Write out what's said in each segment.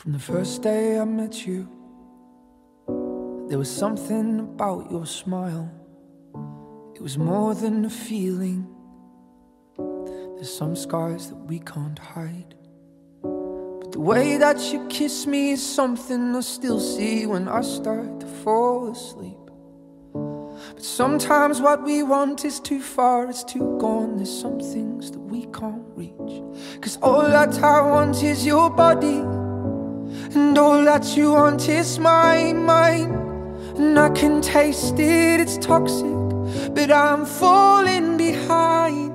From the first day I met you, there was something about your smile. It was more than a feeling. There's some scars that we can't hide. But the way that you kiss me is something I still see when I start to fall asleep. But sometimes what we want is too far, it's too gone. There's some things that we can't reach. Cause all that I want is your body. And all that you want is my mind. And I can taste it, it's toxic. But I'm falling behind.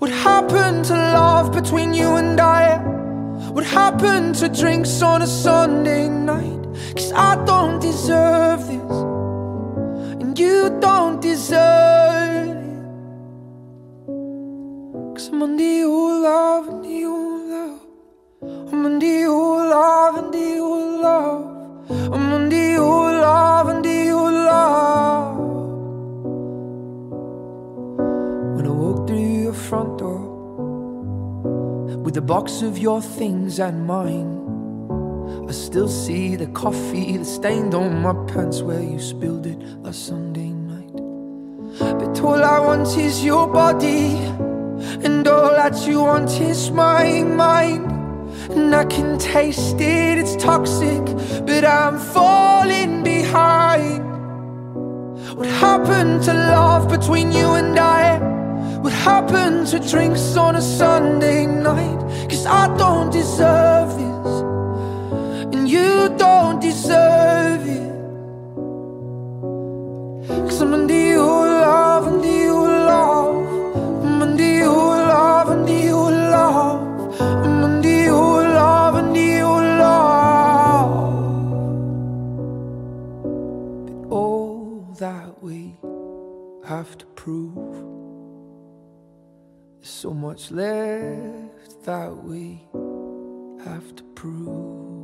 What happened to love between you and I? What happened to drinks on a Sunday night? Cause I don't deserve this. And you don't deserve it. Cause I'm under your love, under your love. I'm your love, under your love. I'm your love, under your love. When I walk through your front door with a box of your things and mine, I still see the coffee that stained on my pants where you spilled it last Sunday night. But all I want is your body, and all that you want is my mind. And I can taste it, it's toxic, but I'm falling behind. What happened to love between you and I? What happened to drinks on a Sunday night? Cause I don't deserve this, and you don't deserve have to prove. There's so much left that we have to prove.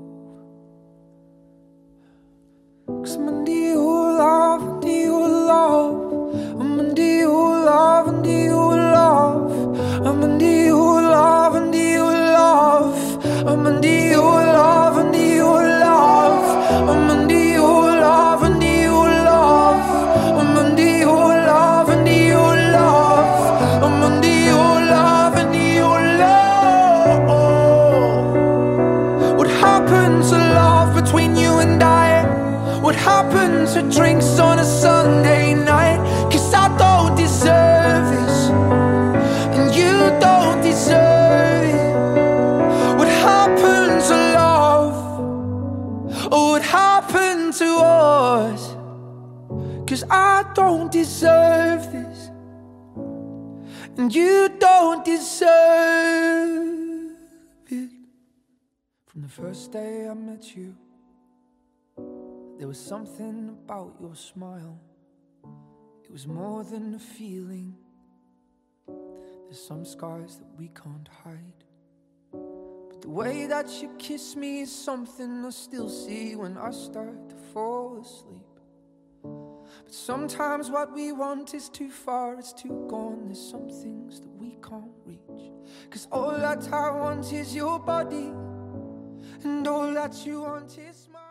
Cause I'm What happened to drinks on a Sunday night? Cause I don't deserve this, and you don't deserve it. What happened to love? Oh, what happened to us? Cause I don't deserve this, and you don't deserve it. From the first day I met you. There was something about your smile. It was more than a feeling. There's some scars that we can't hide. But the way that you kiss me is something I still see when I start to fall asleep. But sometimes what we want is too far, it's too gone. There's some things that we can't reach. Cause all that I want is your body, and all that you want is my.